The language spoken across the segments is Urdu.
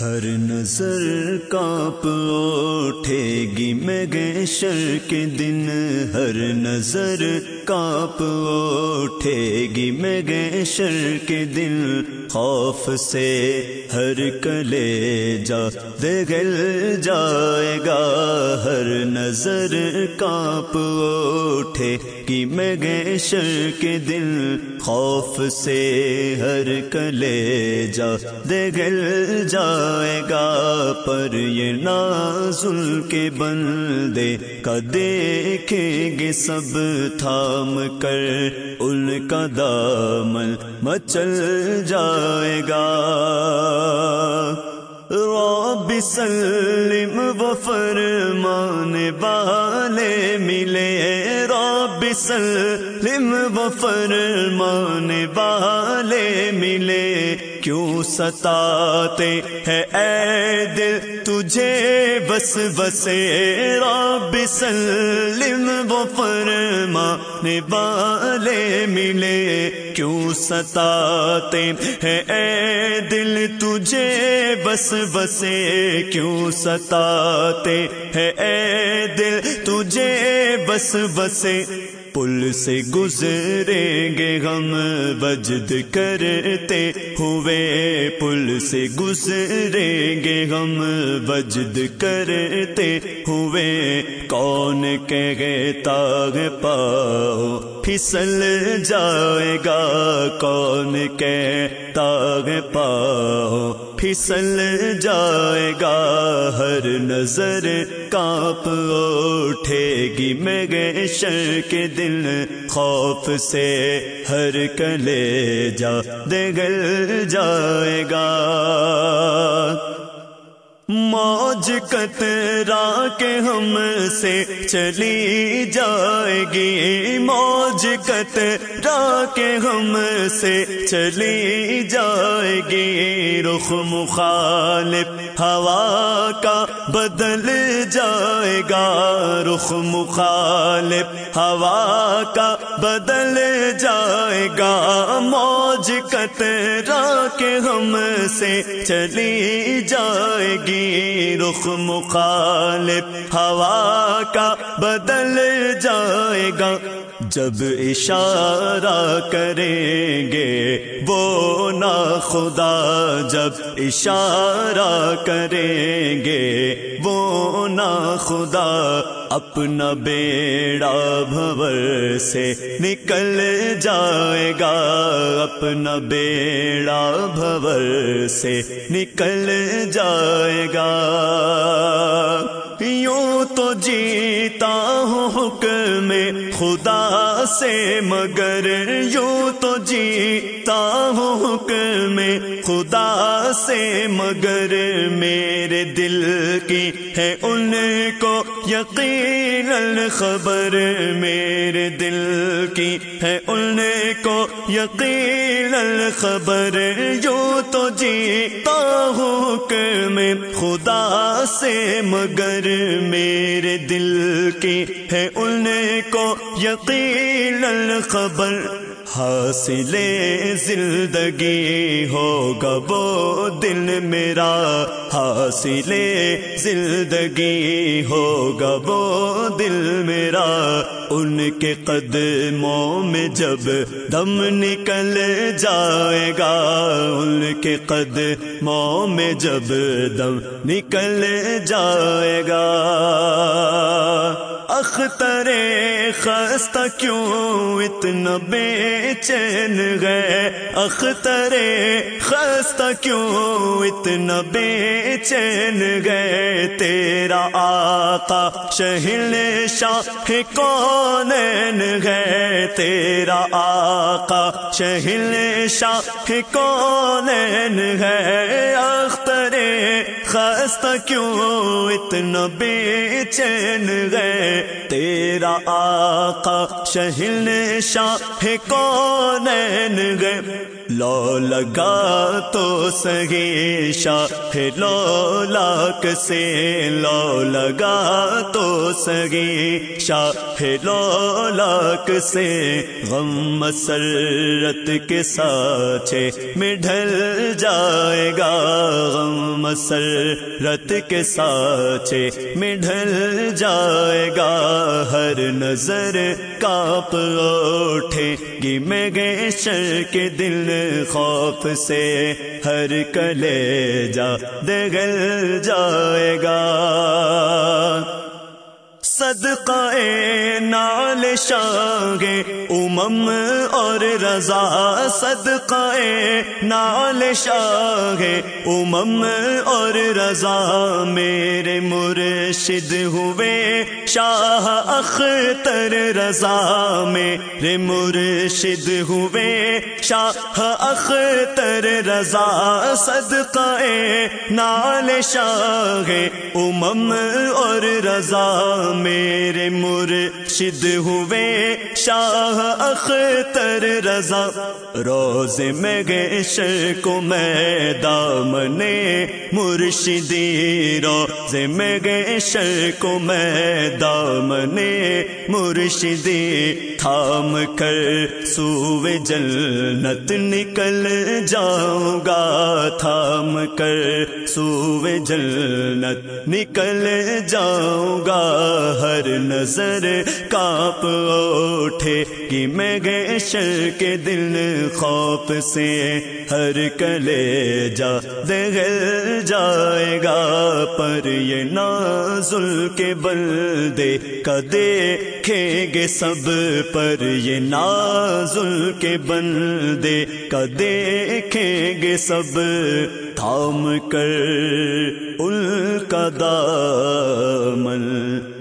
ہر نظر کاپ اٹھے گی میں شر کے دن۔ ہر نظر کاپ اٹھے گی میں شر کے دن۔ خوف سے ہر کلے جا دگل جائے گا۔ ہر نظر کاپ اٹھے گی میں شر کے دل خوف سے ہر کلے جا دگل جائے گا پر یہ نازل کے بندے کا دیکھیں گے سب تھام کر ان کا دامن مچل جائے گا رب سلم و فرمان والے ملے۔ رب سلم و فرمان والے ملے۔ کیوں ستاتے ہے اے دل تجھے بس بسے رب سلم و فرمان والے ملے۔ کیوں ستاتے ہے اے دل تجھے بس بسے کیوں ستاتے ہے اے دل تجھے بس بسے پل سے گزریں گے غم بجد کرتے ہوئے پل سے گزریں گے غم بجد کرتے ہوئے کون کہ تاغ پاؤ پھسل جائے گا کون کہ تاغ پاؤ پھسل جائے گا ہر نظر کاپ اٹھے گی میں گے شر کے دل خوف سے ہر کلے جا دگل جائے گا۔ موج کترا کے ہم سے چلی جائے گی موج کترا کے ہم سے چلی جائے گی رخ مخالف ہوا کا بدل جائے گا رخ مخالف ہوا کا بدل جائے گا موج کترا کے ہم سے چلی جائے گی رخ مخالف ہوا کا بدل جائے گا۔ جب اشارہ کریں گے وہ نا خدا، جب اشارہ کریں گے وہ نا خدا۔ اپنا بیڑا بھور سے نکل جائے گا۔ اپنا بیڑا بھور سے نکل جائے گا۔ یوں تو جیتا ہوں حکم خدا سے، مگر یوں تو جیتا ہوں حکم خدا سے مگر میرے دل کی ہے ان کو یقین خبر میرے دل کی ہے ان کو یقین خبر یوں تو جیتا ہوں حکم خدا سے مگر میرے دل کی ہے ان کو یقین خبر حاصل زندگی ہوگا وہ دل میرا۔ حاصل زندگی ہوگا وہ دل میرا۔ ان کے قدموں میں جب دم نکل جائے گا، ان کے قدموں میں جب دم نکل جائے گا۔ اختر خستہ کیوں اتنا بے چین گئے اختر خستہ کیوں اتنا بے چین گئے تیرا آقا شہل شاہ کون گئے تیرا آقا شہل شاہ کون ہے؟ اختر خستہ کیوں اتنا بے چین گئے تیرا آقا شہل شاہ کون گئے لو لگا تو سگی شاہ لو لاک سے لو لگا تو سگی شاہ لو لاک سے غم مسرت کے ساتھ میں ڈھل جائے گا، غم مسرت کے سانچے میں ڈھل جائے گا۔ ہر نظر کاپ اٹھے گی میں گے شر کے دل خوف سے ہر کلے جا دگل جائے گا۔ صدقہ نال شاگ امم اور رضا، صدقہ نال شاگ امم اور رضا میرے مرشد ہوئے، شاہ اختر رضا میرے مرشد ہوئے، شاہ اختر رضا، صدقہ نال شاگ امم اور رضا میرے مرشد ہوئے شاہ اختر رضا۔ روز میں گیش کو میں دامن مرشدی، روز میں گیش کو میں دامن مرشدی۔ تھام کر سوے جنت نکل جاؤں گا، تھام کر سوے جنت نکل جاؤں گا۔ ہر نظر کاپ اٹھے کہ میں گئے شر کے دل خوف سے ہر کلے جا دگل جائے گا۔ پر یہ نازل کے بلدے کا دیکھیں گے سب پر یہ نازل کے بندے کا دیکھیں گے سب، تھام کر ان کا دامن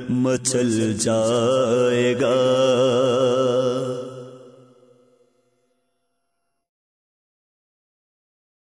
مچل جائے گا۔